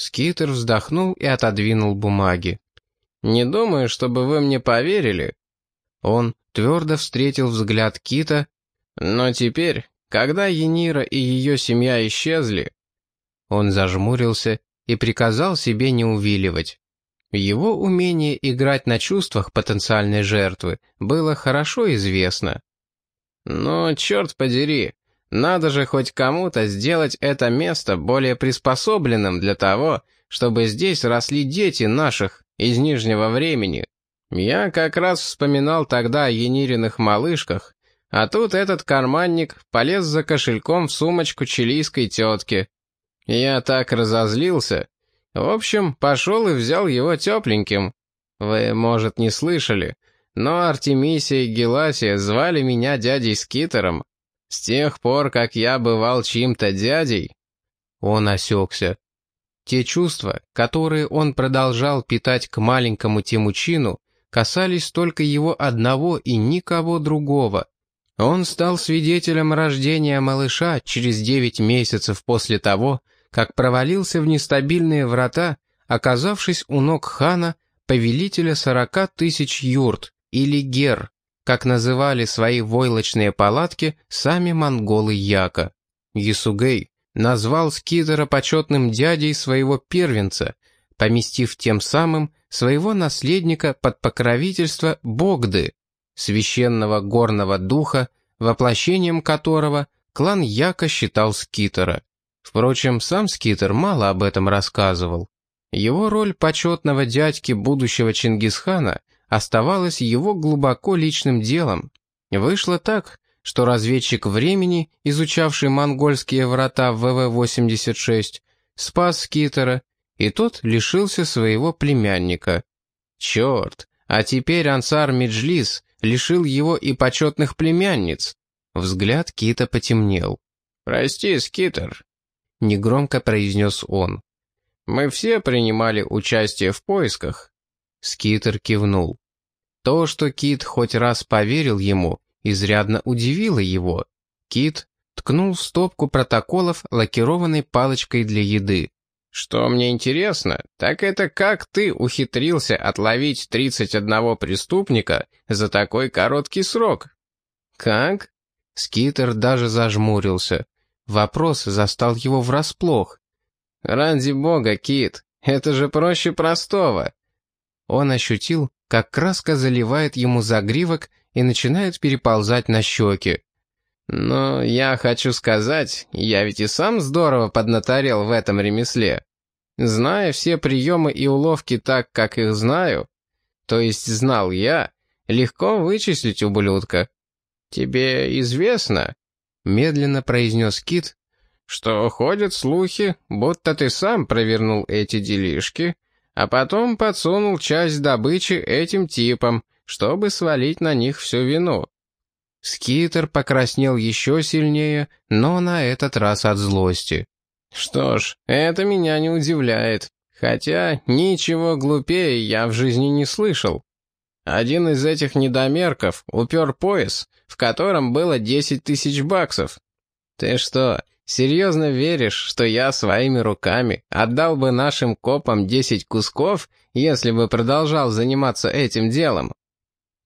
Скитер вздохнул и отодвинул бумаги. «Не думаю, чтобы вы мне поверили». Он твердо встретил взгляд Кита, но теперь, когда Енира и ее семья исчезли, он зажмурился и приказал себе не увиливать. Его умение играть на чувствах потенциальной жертвы было хорошо известно. Но, черт подери, надо же хоть кому-то сделать это место более приспособленным для того, чтобы здесь росли дети наших из Нижнего времени. Я как раз вспоминал тогда о Енириных малышках, а тут этот карманник полез за кошельком в сумочку чилийской тетки. Я так разозлился. В общем, пошел и взял его тепленьким. Вы, может, не слышали, но Артемисия и Геласия звали меня дядей Скитером. С тех пор, как я бывал чьим-то дядей, он осекся. Те чувства, которые он продолжал питать к маленькому Тимучину, касались только его одного и никого другого. Он стал свидетелем рождения малыша через девять месяцев после того, как провалился в нестабильные врата, оказавшись у ног хана, повелителя сорока тысяч юрт, или гер, как называли свои войлочные палатки сами монголы Яка. Ясугей назвал Скидера почетным дядей своего первенца, поместив тем самым своего наследника под покровительство Богды, священного горного духа, воплощением которого клан Яка считал Скитера. Впрочем, сам Скитер мало об этом рассказывал. Его роль почетного дядьки будущего Чингисхана оставалась его глубоко личным делом. Вышло так, что разведчик времени, изучавший монгольские врата в ВВ-86, спас Скитера, и тот лишился своего племянника. Черт, а теперь Ансар Меджлис лишил его и почетных племянниц. Взгляд Кита потемнел. «Прости, Скитер», — негромко произнес он. «Мы все принимали участие в поисках». Скитер кивнул. То, что Кит хоть раз поверил ему, изрядно удивило его. Кит ткнул стопку протоколов лакированной палочкой для еды. «Что мне интересно, так это как ты ухитрился отловить 31 преступника за такой короткий срок?» «Как?» Скитер даже зажмурился. Вопрос застал его врасплох. «Ради бога, Кит, это же проще простого!» Он ощутил, как краска заливает ему загривок и начинает переползать на щеки. «Но я хочу сказать, я ведь и сам здорово поднаторел в этом ремесле. Зная все приемы и уловки так, как их знаю, то есть знал я, легко вычислить ублюдка. Тебе известно, медленно произнес Кит, что ходят слухи, будто ты сам провернул эти делишки, а потом подсунул часть добычи этим типам, чтобы свалить на них всю вину. Скитер покраснел еще сильнее, но на этот раз от злости. Что ж, это меня не удивляет, хотя ничего глупее я в жизни не слышал. Один из этих недомерков упер пояс, в котором было 10 тысяч баксов. Ты что, серьезно веришь, что я своими руками отдал бы нашим копам 10 кусков, если бы продолжал заниматься этим делом?»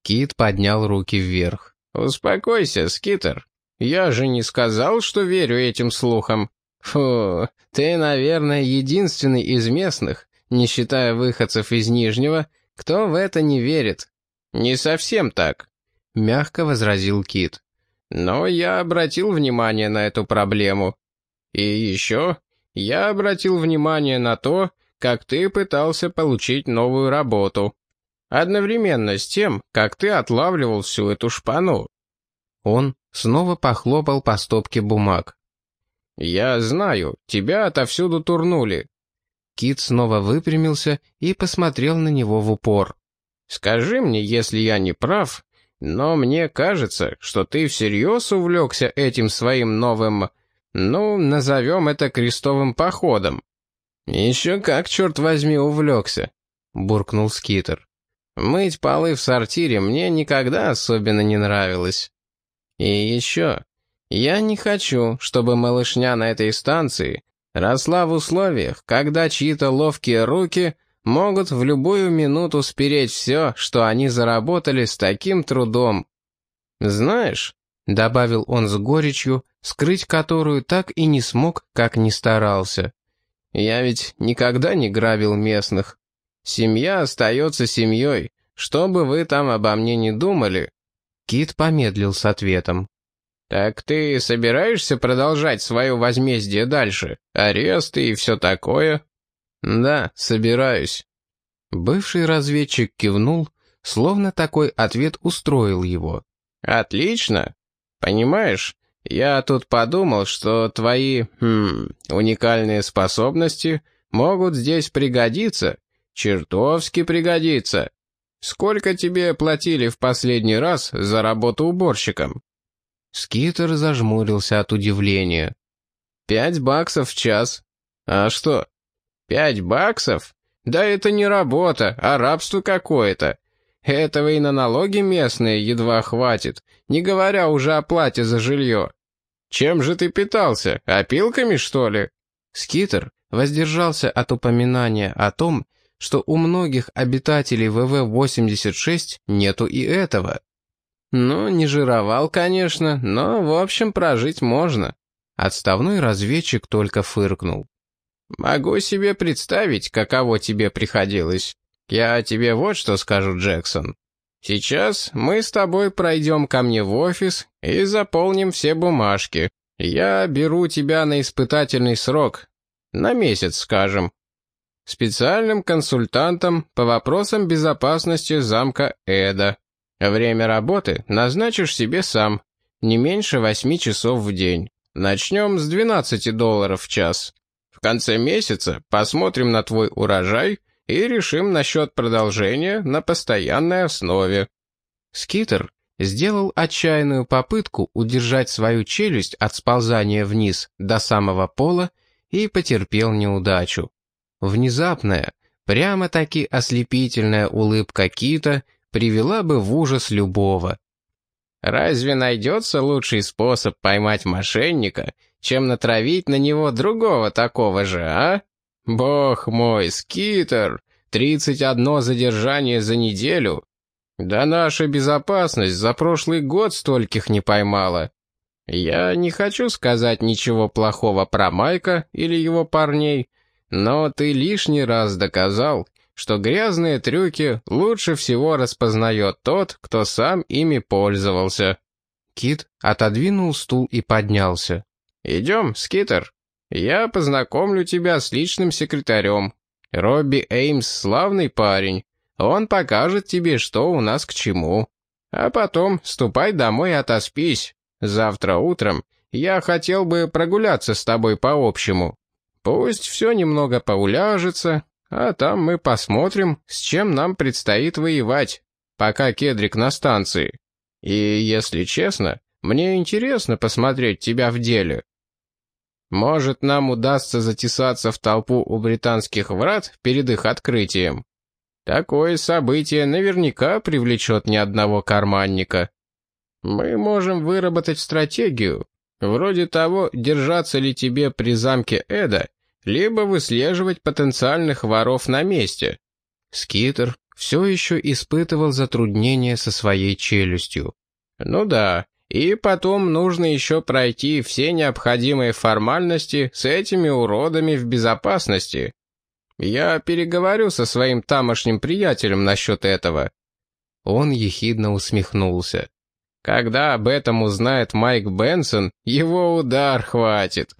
Кит поднял руки вверх. «Успокойся, Скитер. Я же не сказал, что верю этим слухам. Фу, ты, наверное, единственный из местных, не считая выходцев из Нижнего, кто в это не верит. Не совсем так. — мягко возразил Кит. «Но я обратил внимание на эту проблему. И еще я обратил внимание на то, как ты пытался получить новую работу. Одновременно с тем, как ты отлавливал всю эту шпану». Он снова похлопал по стопке бумаг. «Я знаю, тебя отовсюду турнули». Кит снова выпрямился и посмотрел на него в упор. «Скажи мне, если я не прав, но мне кажется, что ты всерьез увлекся этим своим новым, ну, назовем это крестовым походом». «Еще как, черт возьми, увлекся», — буркнул Скитер. «Мыть полы в сортире мне никогда особенно не нравилось. И еще, я не хочу, чтобы малышня на этой станции Росла в условиях, когда чьи-то ловкие руки могут в любую минуту спереть все, что они заработали с таким трудом. Знаешь, — добавил он с горечью, скрыть которую так и не смог, как ни старался. «Я ведь никогда не грабил местных. Семья остается семьей, что бы вы там обо мне не думали». Кит помедлил с ответом. «Так ты собираешься продолжать свое возмездие дальше? Аресты и все такое?» «Да, собираюсь». Бывший разведчик кивнул, словно такой ответ устроил его. «Отлично. Понимаешь, я тут подумал, что твои, хм, уникальные способности могут здесь пригодиться, чертовски пригодиться. Сколько тебе платили в последний раз за работу уборщиком?» Скитер зажмурился от удивления. «Пять баксов в час. А что? Пять баксов? Да это не работа, а рабство какое-то. Этого и на налоги местные едва хватит, не говоря уже о плате за жилье. Чем же ты питался? Опилками, что ли?» Скитер воздержался от упоминания о том, что у многих обитателей ВВ-86 нету и этого. Ну, не жировал, конечно, но, в общем, прожить можно. Отставной разведчик только фыркнул. «Могу себе представить, каково тебе приходилось. «Я тебе вот что скажу, Джексон. Сейчас мы с тобой пройдем ко мне в офис и заполним все бумажки. Я беру тебя на испытательный срок. На месяц, скажем. Специальным консультантом по вопросам безопасности замка Эда. Время работы назначишь себе сам. Не меньше восьми часов в день. Начнем с 12 долларов в час. Конце месяца посмотрим на твой урожай — и решим насчет продолжения на постоянной основе». Скитер сделал отчаянную попытку удержать свою челюсть от сползания вниз до самого пола и потерпел неудачу. Внезапная, прямо-таки ослепительная улыбка Кита привела бы в ужас любого. «Разве найдется лучший способ поймать мошенника, чем натравить на него другого такого же, а?» «Бог мой, Скитер! Тридцать одно задержание за неделю! Да наша безопасность за прошлый год стольких не поймала!» «Я не хочу сказать ничего плохого про Майка или его парней, но ты лишний раз доказал, что грязные трюки лучше всего распознает тот, кто сам ими пользовался». Кит отодвинул стул и поднялся. «Идем, Скитер». Я познакомлю тебя с личным секретарем. Робби Эймс славный парень. Он покажет тебе, что у нас к чему. А потом ступай домой и отоспись. Завтра утром я хотел бы прогуляться с тобой по-общему. Пусть все немного поуляжется, а там мы посмотрим, с чем нам предстоит воевать, пока Кедрик на станции. И, если честно, мне интересно посмотреть тебя в деле. Может, нам удастся затесаться в толпу у британских врат перед их открытием. Такое событие наверняка привлечет ни одного карманника. Мы можем выработать стратегию, вроде того, держаться ли тебе при замке Эда, либо выслеживать потенциальных воров на месте. Скитер все еще испытывал затруднения со своей челюстью. Ну да, и потом нужно еще пройти все необходимые формальности с этими уродами в безопасности. Я переговорю со своим тамошним приятелем насчет этого». Он ехидно усмехнулся. «Когда об этом узнает Майк Бенсон, его удар хватит».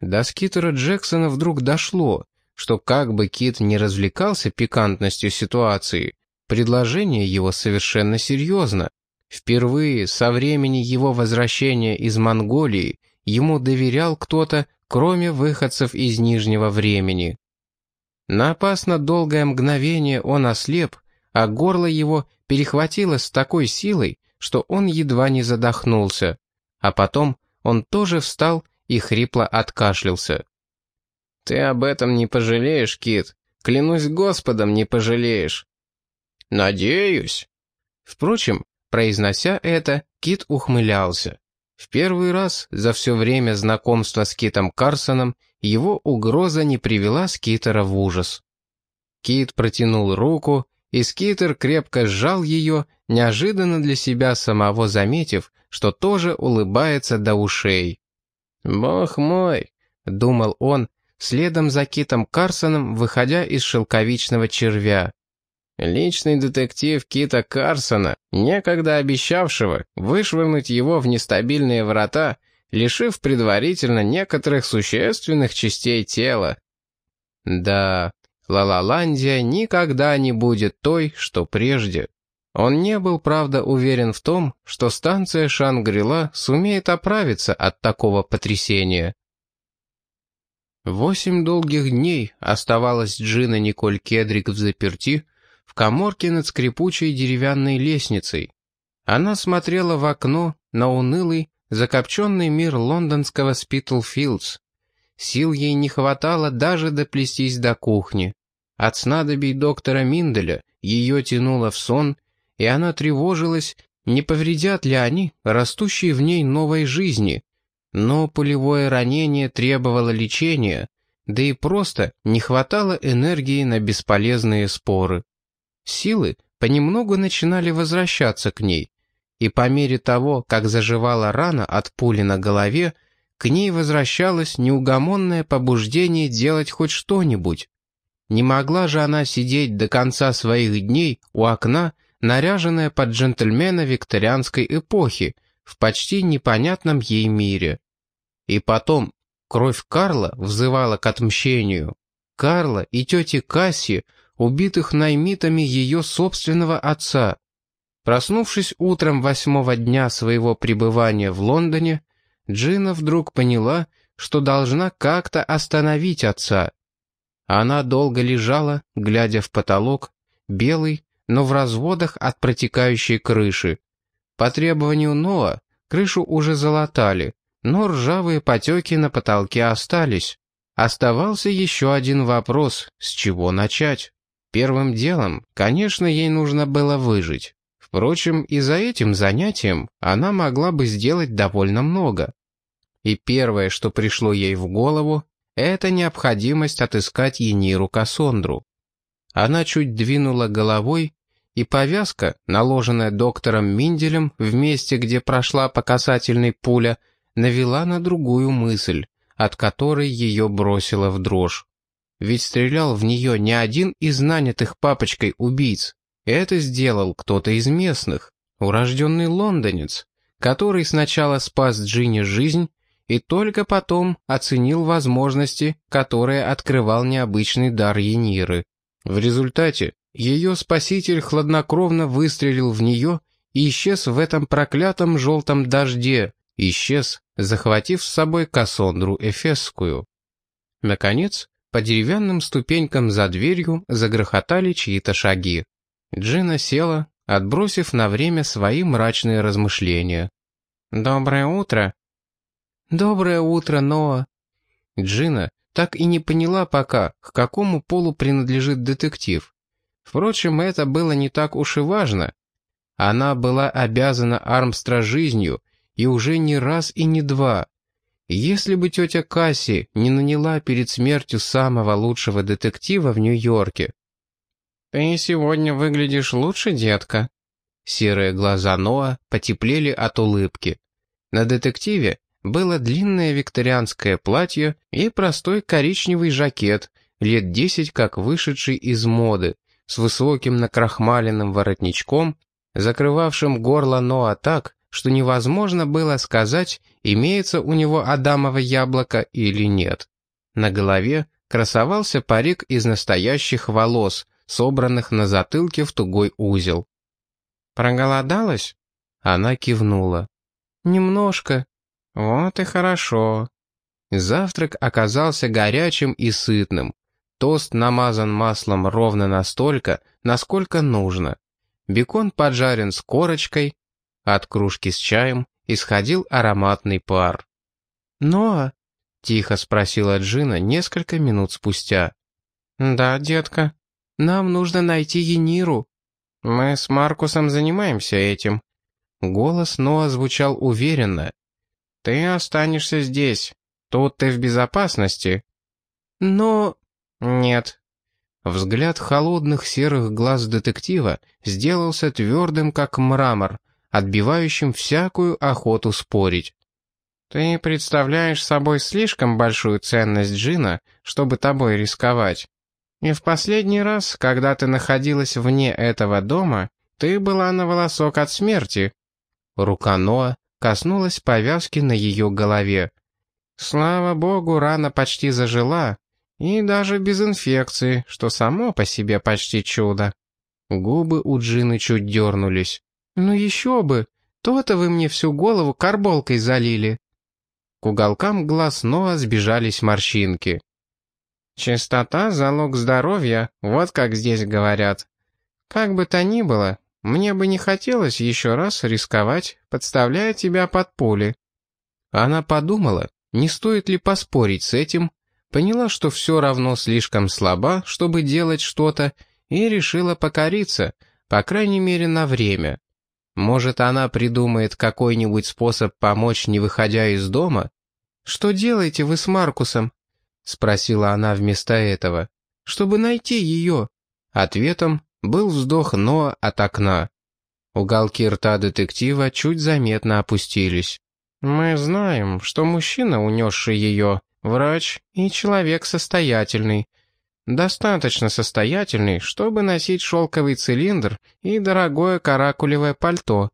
До скитера Джексона вдруг дошло, что как бы Кит не развлекался пикантностью ситуации, предложение его совершенно серьезно. Впервые со времени его возвращения из Монголии ему доверял кто-то, кроме выходцев из Нижнего времени. На опасно долгое мгновение он ослеп, а горло его перехватило с такой силой, что он едва не задохнулся, а потом он тоже встал и хрипло откашлялся. «Ты об этом не пожалеешь, Кит, клянусь Господом, не пожалеешь». «Надеюсь». Впрочем, Произнося это, Кит ухмылялся. В первый раз за все время знакомства с Китом Карсоном его угроза не привела Скитера в ужас. Кит протянул руку, и Скитер крепко сжал ее, неожиданно для себя самого заметив, что тоже улыбается до ушей. «Бог мой!» — думал он, следом за Китом Карсоном, выходя из шелковичного червя. Личный детектив Кита Карсона, некогда обещавшего вышвырнуть его в нестабильные врата, лишив предварительно некоторых существенных частей тела. Да, Лалаландия никогда не будет той, что прежде. Он не был, правда, уверен в том, что станция Шангрила сумеет оправиться от такого потрясения. Восемь долгих дней оставалась Джина Николь Кедрик в заперти, в коморке над скрипучей деревянной лестницей. Она смотрела в окно на унылый, закопченный мир лондонского Спитлфилдс. Сил ей не хватало даже доплестись до кухни. От снадобий доктора Минделя ее тянуло в сон, и она тревожилась, не повредят ли они растущей в ней новой жизни. Но пулевое ранение требовало лечения, да и просто не хватало энергии на бесполезные споры. Силы понемногу начинали возвращаться к ней, и по мере того, как заживала рана от пули на голове, к ней возвращалось неугомонное побуждение делать хоть что-нибудь. Не могла же она сидеть до конца своих дней у окна, наряженная под джентльмена викторианской эпохи, в почти непонятном ей мире. И потом, кровь Карла взывала к отмщению. Карла и тети Касси убитых наймитами ее собственного отца. Проснувшись утром восьмого дня своего пребывания в Лондоне, Джина вдруг поняла, что должна как-то остановить отца. Она долго лежала, глядя в потолок, белый, но в разводах от протекающей крыши. По требованию Ноа крышу уже залатали, но ржавые потеки на потолке остались. Оставался еще один вопрос, с чего начать. Первым делом, конечно, ей нужно было выжить. Впрочем, и за этим занятием она могла бы сделать довольно много. И первое, что пришло ей в голову, это необходимость отыскать Ениру Кассондру. Она чуть двинула головой, и повязка, наложенная доктором Минделем в месте, где прошла по касательной пуля, навела на другую мысль, от которой ее бросило в дрожь. Ведь стрелял в нее не один из нанятых папочкой убийц. Это сделал кто-то из местных, урожденный лондонец, который сначала спас Джинни жизнь и только потом оценил возможности, которые открывал необычный дар Ениры. В результате ее спаситель хладнокровно выстрелил в нее и исчез в этом проклятом желтом дожде, исчез, захватив с собой Кассандру Эфесскую. Наконец, по деревянным ступенькам за дверью загрохотали чьи-то шаги. Джина села, отбросив на время свои мрачные размышления. «Доброе утро!» «Доброе утро, Ноа!» Джина так и не поняла пока, к какому полу принадлежит детектив. Впрочем, это было не так уж и важно. Она была обязана Армстра жизнью, и уже не раз и не два. Если бы тетя Касси не наняла перед смертью самого лучшего детектива в Нью-Йорке. «Ты сегодня выглядишь лучше, детка». Серые глаза Ноа потеплели от улыбки. На детективе было длинное викторианское платье и простой коричневый жакет, лет десять как вышедший из моды, с высоким накрахмаленным воротничком, закрывавшим горло Ноа так, что невозможно было сказать, имеется у него адамово яблоко или нет. На голове красовался парик из настоящих волос, собранных на затылке в тугой узел. «Проголодалась?» Она кивнула. «Немножко. Вот и хорошо». Завтрак оказался горячим и сытным. Тост намазан маслом ровно настолько, насколько нужно. Бекон поджарен с корочкой, от кружки с чаем исходил ароматный пар. «Ноа?» — тихо спросила Джина несколько минут спустя. «Да, детка. Нам нужно найти Ениру. Мы с Маркусом занимаемся этим». Голос Ноа звучал уверенно. «Ты останешься здесь. Тут ты в безопасности, но...» «Нет». Взгляд холодных серых глаз детектива сделался твердым, как мрамор, отбивающим всякую охоту спорить. «Ты представляешь собой слишком большую ценность Джина, чтобы тобой рисковать. И в последний раз, когда ты находилась вне этого дома, ты была на волосок от смерти». Рука Ноа коснулась повязки на ее голове. Слава богу, рана почти зажила, и даже без инфекции, что само по себе почти чудо. Губы у Джины чуть дернулись. «Ну еще бы! То-то вы мне всю голову карболкой залили!» К уголкам глаз Ноа сбежались морщинки. «Чистота — залог здоровья, вот как здесь говорят. Как бы то ни было, мне бы не хотелось еще раз рисковать, подставляя тебя под пули». Она подумала, не стоит ли поспорить с этим, поняла, что все равно слишком слаба, чтобы делать что-то, и решила покориться, по крайней мере на время. Может, она придумает какой-нибудь способ помочь, не выходя из дома? «Что делаете вы с Маркусом?» — спросила она вместо этого. «Чтобы найти ее». Ответом был вздох Ноа от окна. Уголки рта детектива чуть заметно опустились. «Мы знаем, что мужчина, унесший ее, врач и человек состоятельный, Достаточно состоятельный, чтобы носить шелковый цилиндр и дорогое каракулевое пальто.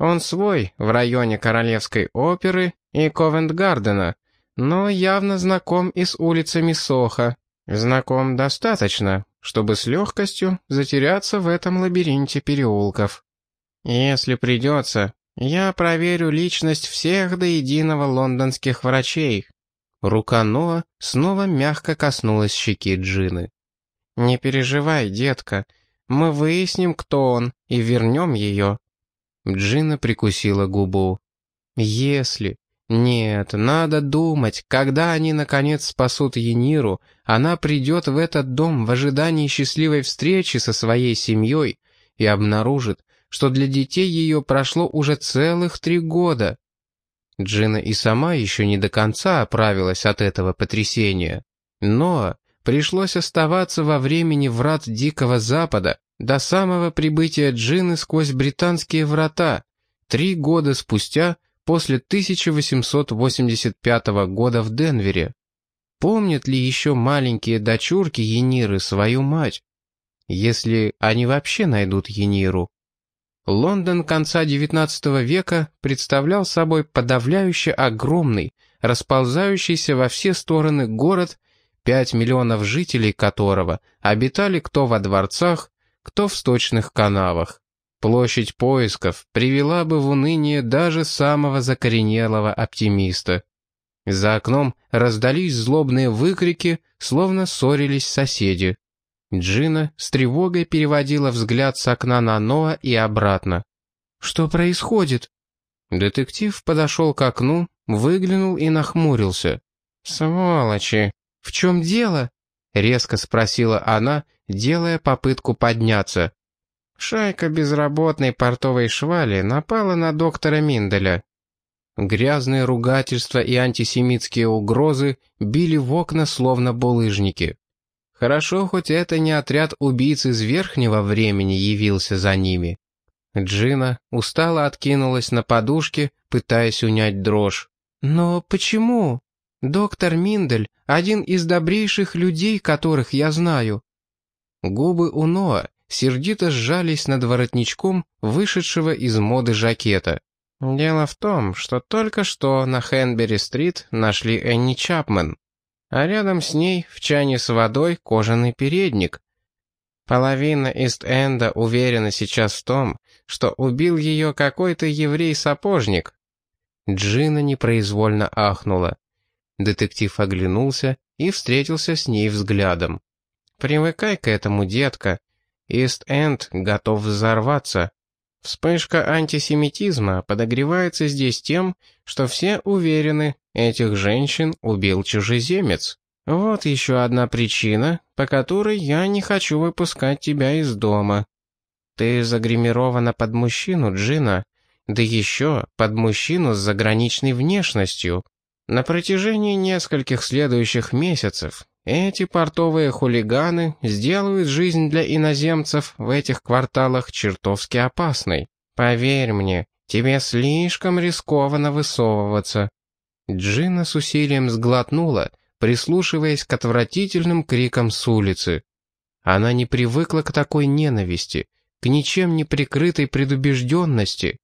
Он свой в районе Королевской оперы и Ковент-Гардена, но явно знаком и с улицами Соха. Знаком достаточно, чтобы с легкостью затеряться в этом лабиринте переулков. Если придется, я проверю личность всех до единого лондонских врачей, Рука Ноа снова мягко коснулась щеки Джины. «Не переживай, детка, мы выясним, кто он, и вернем ее». Джина прикусила губу. «Если...» «Нет, надо думать, когда они, наконец, спасут Ениру, она придет в этот дом в ожидании счастливой встречи со своей семьей и обнаружит, что для детей ее прошло уже целых три года. Джина и сама еще не до конца оправилась от этого потрясения. Но пришлось оставаться во времени врат Дикого Запада до самого прибытия Джины сквозь британские врата, три года спустя после 1885 года в Денвере. Помнят ли еще маленькие дочурки Ениры свою мать? Если они вообще найдут Ениру. Лондон конца XIX века представлял собой подавляюще огромный, расползающийся во все стороны город, 5 миллионов жителей которого обитали кто во дворцах, кто в сточных канавах. Площадь поисков привела бы в уныние даже самого закоренелого оптимиста. За окном раздались злобные выкрики, словно ссорились соседи. Джина с тревогой переводила взгляд с окна на Ноа и обратно. «Что происходит?» Детектив подошел к окну, выглянул и нахмурился. «Сволочи! В чем дело?» — резко спросила она, делая попытку подняться. Шайка безработной портовой швали напала на доктора Минделя. Грязные ругательства и антисемитские угрозы били в окна словно булыжники. Хорошо, хоть это не отряд убийц из верхнего времени явился за ними. Джина устало откинулась на подушке, пытаясь унять дрожь. «Но почему? Доктор Миндель — один из добрейших людей, которых я знаю». Губы у Ноа сердито сжались над воротничком вышедшего из моды жакета. «Дело в том, что только что на Хенбери-стрит нашли Энни Чапмен а рядом с ней в чане с водой кожаный передник. Половина Ист-Энда уверена сейчас в том, что убил ее какой-то еврей-сапожник. Джина непроизвольно ахнула. Детектив оглянулся и встретился с ней взглядом. «Привыкай к этому, детка. Ист-Энд готов взорваться. Вспышка антисемитизма подогревается здесь тем, что все уверены, этих женщин убил чужеземец. Вот еще одна причина, по которой я не хочу выпускать тебя из дома. Ты загримирована под мужчину, Джина, да еще под мужчину с заграничной внешностью. На протяжении нескольких следующих месяцев Эти портовые хулиганы сделают жизнь для иноземцев в этих кварталах чертовски опасной. Поверь мне, тебе слишком рискованно высовываться». Джина с усилием сглотнула, прислушиваясь к отвратительным крикам с улицы. Она не привыкла к такой ненависти, к ничем не прикрытой предубежденности.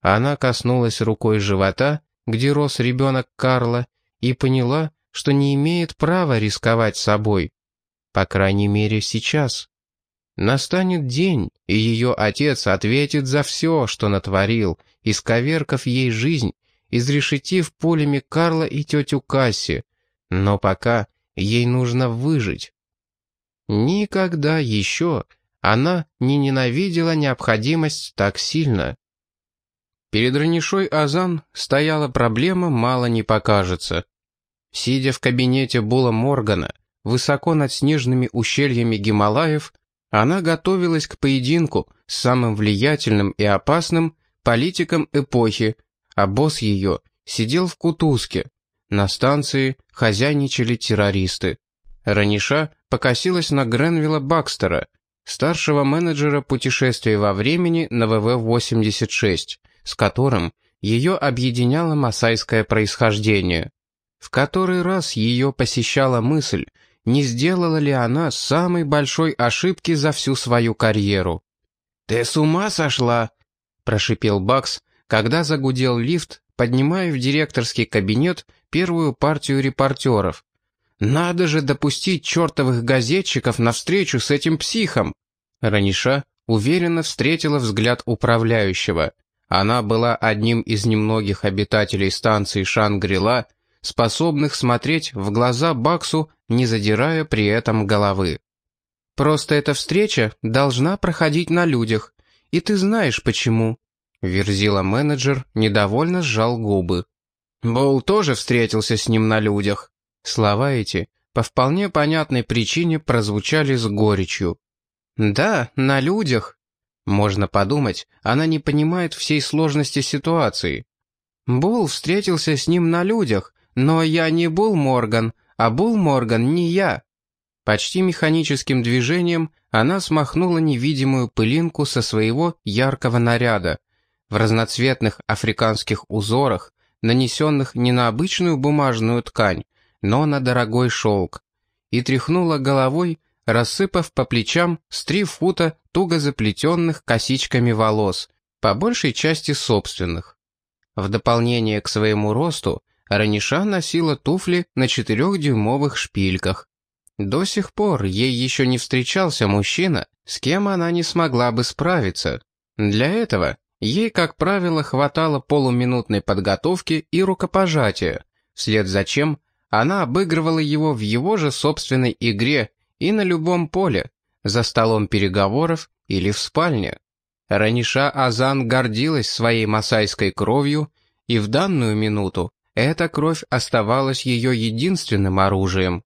Она коснулась рукой живота, где рос ребенок Карла, и поняла, что не имеет права рисковать собой. По крайней мере, сейчас. Настанет день, и ее отец ответит за все, что натворил, исковеркав ей жизнь, изрешетив пулями Карла и тетю Касси. Но пока ей нужно выжить. Никогда еще она не ненавидела необходимость так сильно. Перед Ранишой Азан стояла проблема «мало не покажется». Сидя в кабинете Була Моргана, высоко над снежными ущельями Гималаев, она готовилась к поединку с самым влиятельным и опасным политиком эпохи, а босс ее сидел в Кутузке. На станции хозяйничали террористы. Раниша покосилась на Гренвилла Бакстера, старшего менеджера путешествий во времени на ВВ-86, с которым ее объединяло масайское происхождение. В который раз ее посещала мысль, не сделала ли она самой большой ошибки за всю свою карьеру. «Ты с ума сошла?» – прошипел Бакс, когда загудел лифт, поднимая в директорский кабинет первую партию репортеров. «Надо же допустить чертовых газетчиков на встречу с этим психом!» Раниша уверенно встретила взгляд управляющего. Она была одним из немногих обитателей станции Шангрила, способных смотреть в глаза Баксу, не задирая при этом головы. «Просто эта встреча должна проходить на людях, и ты знаешь почему», — верзила менеджер, недовольно сжал губы. Боул тоже встретился с ним на людях. Слова эти по вполне понятной причине прозвучали с горечью. «Да, на людях». Можно подумать, она не понимает всей сложности ситуации. Бул встретился с ним на людях, но я не Бул Морган, а Бул Морган не я. Почти механическим движением она смахнула невидимую пылинку со своего яркого наряда. В разноцветных африканских узорах, нанесенных не на обычную бумажную ткань, но на дорогой шелк, и тряхнула головой, рассыпав по плечам с три фута туго заплетенных косичками волос, по большей части собственных. В дополнение к своему росту Раниша носила туфли на четырехдюймовых шпильках. До сих пор ей еще не встречался мужчина, с кем она не смогла бы справиться. Для этого ей, как правило, хватало полуминутной подготовки и рукопожатия, вслед за чем она обыгрывала его в его же собственной игре и на любом поле, за столом переговоров или в спальне. Раниша Азан гордилась своей масайской кровью, и в данную минуту эта кровь оставалась ее единственным оружием.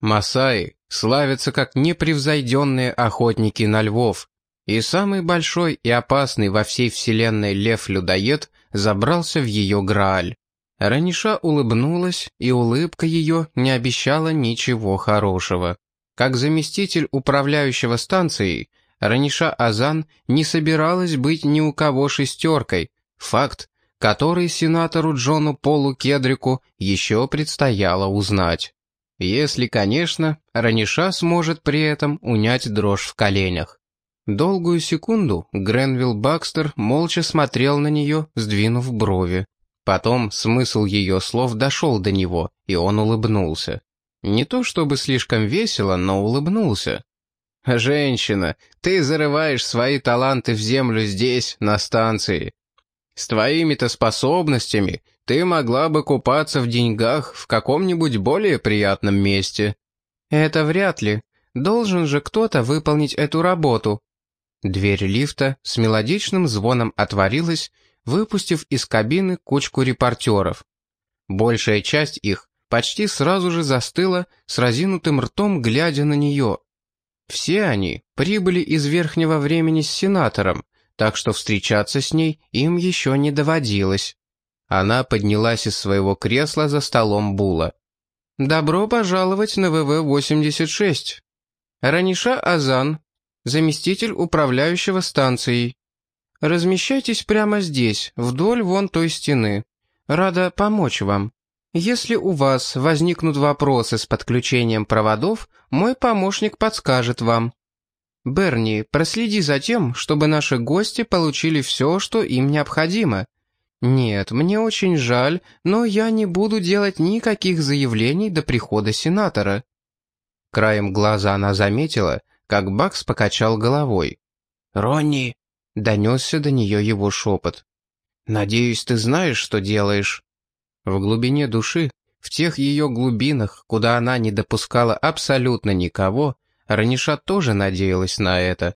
Масаи славятся как непревзойденные охотники на львов, и самый большой и опасный во всей вселенной лев-людоед забрался в ее Грааль. Раниша улыбнулась, и улыбка ее не обещала ничего хорошего. Как заместитель управляющего станцией, Раниша Азан не собиралась быть ни у кого шестеркой, факт, который сенатору Джону Полу Кедрику еще предстояло узнать. Если, конечно, Раниша сможет при этом унять дрожь в коленях. Долгую секунду Гренвилл Бакстер молча смотрел на нее, сдвинув брови. Потом смысл ее слов дошел до него, и он улыбнулся. Не то чтобы слишком весело, но улыбнулся. «Женщина, ты зарываешь свои таланты в землю здесь, на станции. С твоими-то способностями ты могла бы купаться в деньгах в каком-нибудь более приятном месте». «Это вряд ли. Должен же кто-то выполнить эту работу». Дверь лифта с мелодичным звоном отворилась, выпустив из кабины кучку репортеров. Большая часть их почти сразу же застыла с разинутым ртом, глядя на нее. Все они прибыли из верхнего времени с сенатором, так что встречаться с ней им еще не доводилось. Она поднялась из своего кресла за столом Була. Добро пожаловать на ВВ-86. Раниша Азан, заместитель управляющего станцией. Размещайтесь прямо здесь, вдоль вон той стены. Рада помочь вам. Если у вас возникнут вопросы с подключением проводов, мой помощник подскажет вам. Берни, проследи за тем, чтобы наши гости получили все, что им необходимо. Нет, мне очень жаль, но я не буду делать никаких заявлений до прихода сенатора. Краем глаза она заметила, как Бакс покачал головой. «Ронни!» — донесся до нее его шепот. «Надеюсь, ты знаешь, что делаешь». В глубине души, в тех ее глубинах, куда она не допускала абсолютно никого, Раниша тоже надеялась на это.